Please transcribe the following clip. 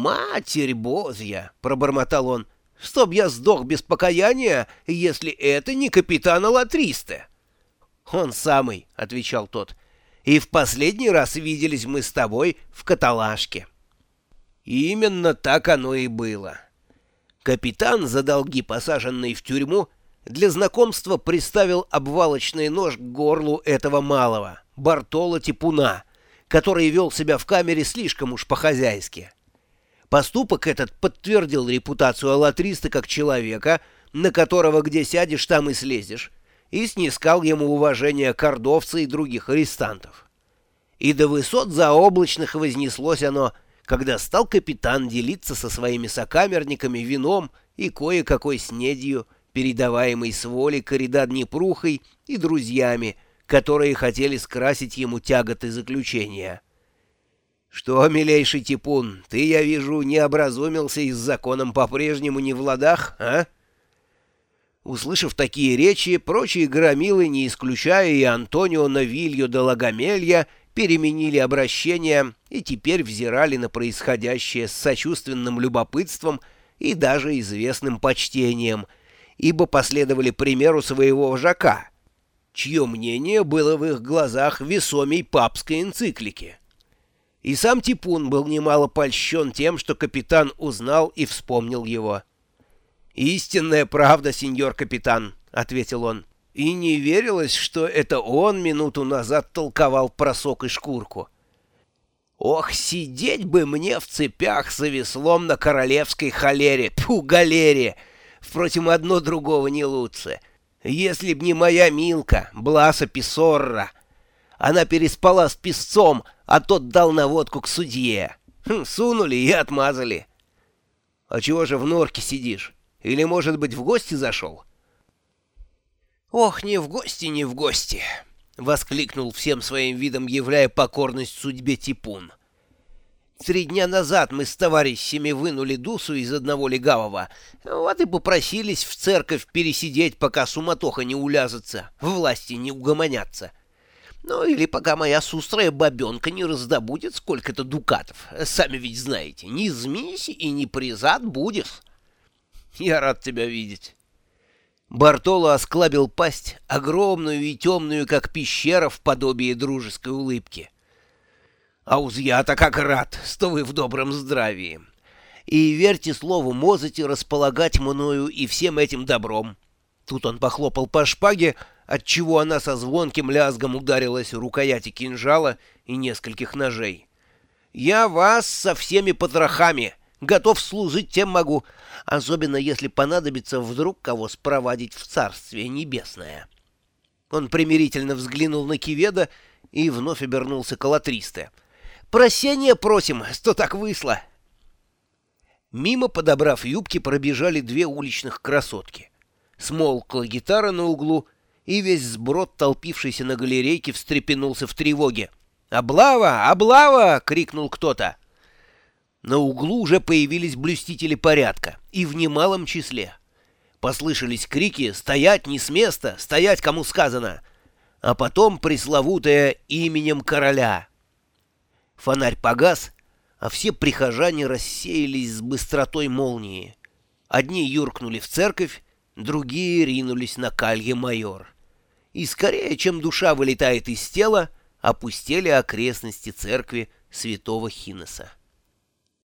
«Матерь Божья!» — пробормотал он. «Чтоб я сдох без покаяния, если это не капитан Алатристе!» «Он самый», — отвечал тот. «И в последний раз виделись мы с тобой в каталажке». Именно так оно и было. Капитан, за долги посаженный в тюрьму, для знакомства приставил обвалочный нож к горлу этого малого, Бартола Типуна, который вел себя в камере слишком уж по-хозяйски. Поступок этот подтвердил репутацию Аллатриста как человека, на которого где сядешь, там и слезешь, и снискал ему уважение кордовца и других арестантов. И до высот заоблачных вознеслось оно, когда стал капитан делиться со своими сокамерниками вином и кое-какой снедью, передаваемой с воли Корида Днепрухой и друзьями, которые хотели скрасить ему тяготы заключения. «Что, милейший Типун, ты, я вижу, не образумился и с законом по-прежнему не в ладах, а?» Услышав такие речи, прочие громилы, не исключая и Антонио Навильо де Лагамелья, переменили обращение и теперь взирали на происходящее с сочувственным любопытством и даже известным почтением, ибо последовали примеру своего вожака, чье мнение было в их глазах весомей папской энциклики. И сам Типун был немало польщен тем, что капитан узнал и вспомнил его. «Истинная правда, сеньор капитан», — ответил он. И не верилось, что это он минуту назад толковал про сок и шкурку. «Ох, сидеть бы мне в цепях за веслом на королевской холере, тьфу, галере! Впрочем, одно другого не лучше. Если б не моя Милка, Бласа Писорра, она переспала с песцом, а тот дал наводку к судье. Хм, сунули и отмазали. А чего же в норке сидишь? Или, может быть, в гости зашел? Ох, не в гости, не в гости, — воскликнул всем своим видом, являя покорность судьбе Типун. Три дня назад мы с товарищами вынули Дусу из одного легавого, вот и попросились в церковь пересидеть, пока суматоха не уляжется, власти не угомонятся. Ну, или пока моя сустрая бабенка не раздобудет сколько-то дукатов. Сами ведь знаете, не змись и не призад будешь. Я рад тебя видеть. Бартоло осклабил пасть, огромную и темную, как пещера в подобии дружеской улыбки. А уж я-то как рад, что вы в добром здравии. И верьте слову Мозати располагать мною и всем этим добром. Тут он похлопал по шпаге, отчего она со звонким лязгом ударилась в рукояти кинжала и нескольких ножей. «Я вас со всеми потрохами! Готов служить, тем могу, особенно если понадобится вдруг кого спровадить в Царствие Небесное». Он примирительно взглянул на Киведа и вновь обернулся к. «Прощения просим, что так вышло!» Мимо, подобрав юбки, пробежали две уличных красотки. Смолкла гитара на углу — и весь сброд, толпившийся на галерейке, встрепенулся в тревоге. «Облава! Облава!» — крикнул кто-то. На углу уже появились блюстители порядка, и в немалом числе. Послышались крики «Стоять не с места! Стоять, кому сказано!» А потом пресловутое именем короля. Фонарь погас, а все прихожане рассеялись с быстротой молнии. Одни юркнули в церковь, другие ринулись на калье майор и скорее, чем душа вылетает из тела, опустели окрестности церкви святого Хинеса.